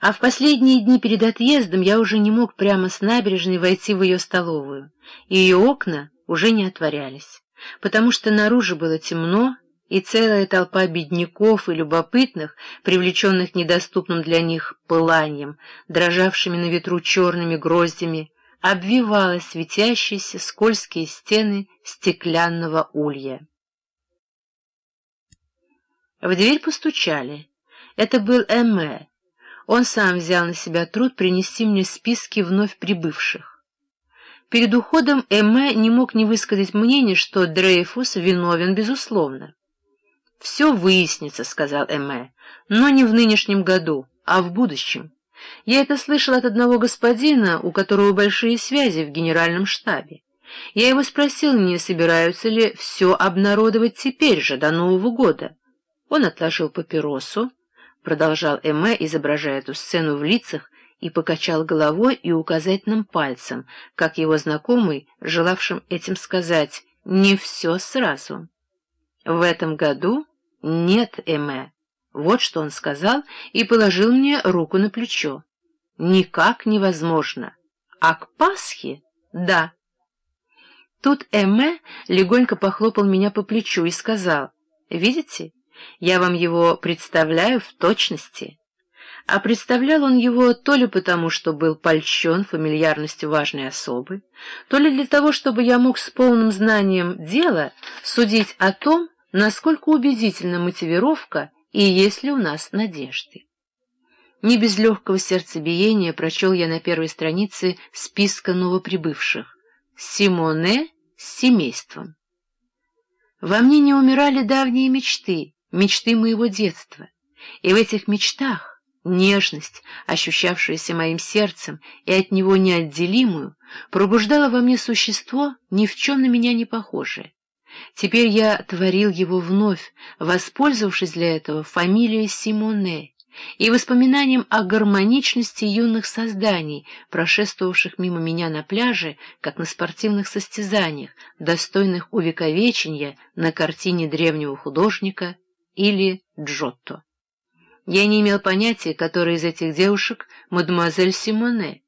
А в последние дни перед отъездом я уже не мог прямо с набережной войти в ее столовую, и ее окна уже не отворялись, потому что наружу было темно, и целая толпа бедняков и любопытных, привлеченных недоступным для них пыланием, дрожавшими на ветру черными гроздями, обвивала светящиеся скользкие стены стеклянного улья. В дверь постучали. Это был Эмме. Он сам взял на себя труд принести мне списки вновь прибывших. Перед уходом Эмме не мог не высказать мнение, что Дрейфус виновен безусловно. «Все выяснится», — сказал Эмме, — «но не в нынешнем году, а в будущем. Я это слышал от одного господина, у которого большие связи в генеральном штабе. Я его спросил, не собираются ли все обнародовать теперь же, до Нового года. Он отложил папиросу, продолжал Эмме, изображая эту сцену в лицах, и покачал головой и указательным пальцем, как его знакомый, желавшим этим сказать «не все сразу». В этом году нет Эме. Вот что он сказал и положил мне руку на плечо. Никак невозможно. А к Пасхе — да. Тут Эме легонько похлопал меня по плечу и сказал, «Видите, я вам его представляю в точности». А представлял он его то ли потому, что был польщен фамильярностью важной особы, то ли для того, чтобы я мог с полным знанием дела судить о том, насколько убедительна мотивировка и есть ли у нас надежды. Не без легкого сердцебиения прочел я на первой странице списка новоприбывших. Симоне с семейством. Во мне не умирали давние мечты, мечты моего детства, и в этих мечтах нежность, ощущавшаяся моим сердцем и от него неотделимую, пробуждала во мне существо, ни в чем на меня не похожее. Теперь я творил его вновь, воспользовавшись для этого фамилией Симоне и воспоминанием о гармоничности юных созданий, прошествовавших мимо меня на пляже, как на спортивных состязаниях, достойных увековечения на картине древнего художника или Джотто. Я не имел понятия, которая из этих девушек мадемуазель Симоне,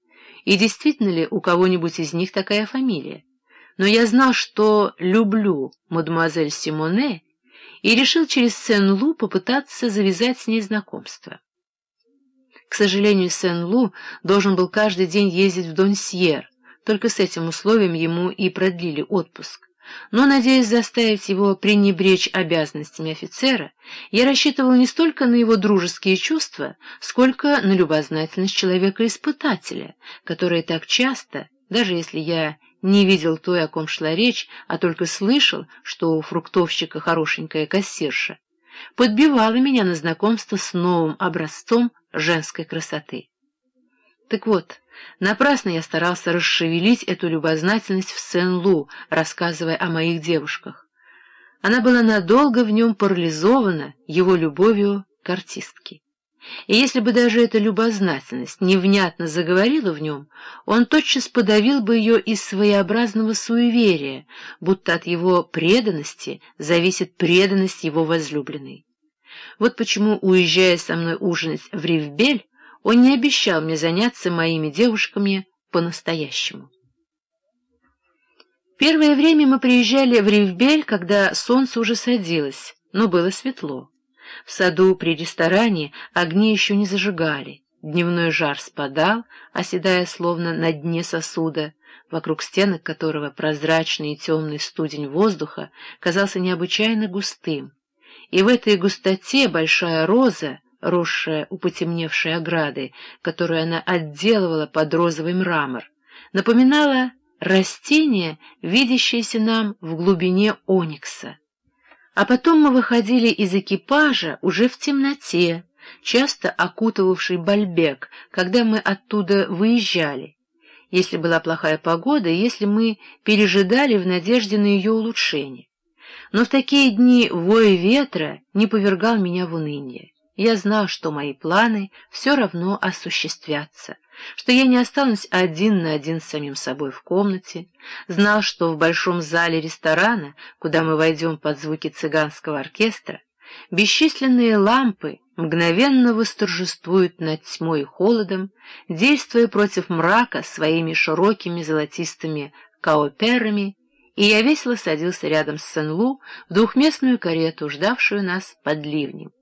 и действительно ли у кого-нибудь из них такая фамилия но я знал, что люблю мадемуазель Симоне, и решил через Сен-Лу попытаться завязать с ней знакомство. К сожалению, Сен-Лу должен был каждый день ездить в Донсьер, только с этим условием ему и продлили отпуск. Но, надеясь заставить его пренебречь обязанностями офицера, я рассчитывал не столько на его дружеские чувства, сколько на любознательность человека-испытателя, который так часто, даже если я не видел той, о ком шла речь, а только слышал, что у фруктовщика хорошенькая кассирша, подбивала меня на знакомство с новым образцом женской красоты. Так вот, напрасно я старался расшевелить эту любознательность в Сен-Лу, рассказывая о моих девушках. Она была надолго в нем парализована его любовью к артистке. И если бы даже эта любознательность невнятно заговорила в нем, он тотчас подавил бы ее из своеобразного суеверия, будто от его преданности зависит преданность его возлюбленной. Вот почему, уезжая со мной ужинать в Ривбель, он не обещал мне заняться моими девушками по-настоящему. Первое время мы приезжали в Ривбель, когда солнце уже садилось, но было светло. В саду при ресторане огни еще не зажигали. Дневной жар спадал, оседая словно на дне сосуда, вокруг стенок которого прозрачный и темный студень воздуха казался необычайно густым. И в этой густоте большая роза, росшая у потемневшей ограды, которую она отделывала под розовый мрамор, напоминала растение, видящееся нам в глубине оникса. А потом мы выходили из экипажа уже в темноте, часто окутывавший Бальбек, когда мы оттуда выезжали, если была плохая погода, если мы пережидали в надежде на ее улучшение. Но в такие дни вой ветра не повергал меня в уныние. Я знал, что мои планы все равно осуществятся, что я не останусь один на один с самим собой в комнате, знал, что в большом зале ресторана, куда мы войдем под звуки цыганского оркестра, бесчисленные лампы мгновенно восторжествуют над тьмой и холодом, действуя против мрака своими широкими золотистыми каоперами и я весело садился рядом с Сен-Лу в двухместную карету, ждавшую нас под ливнем.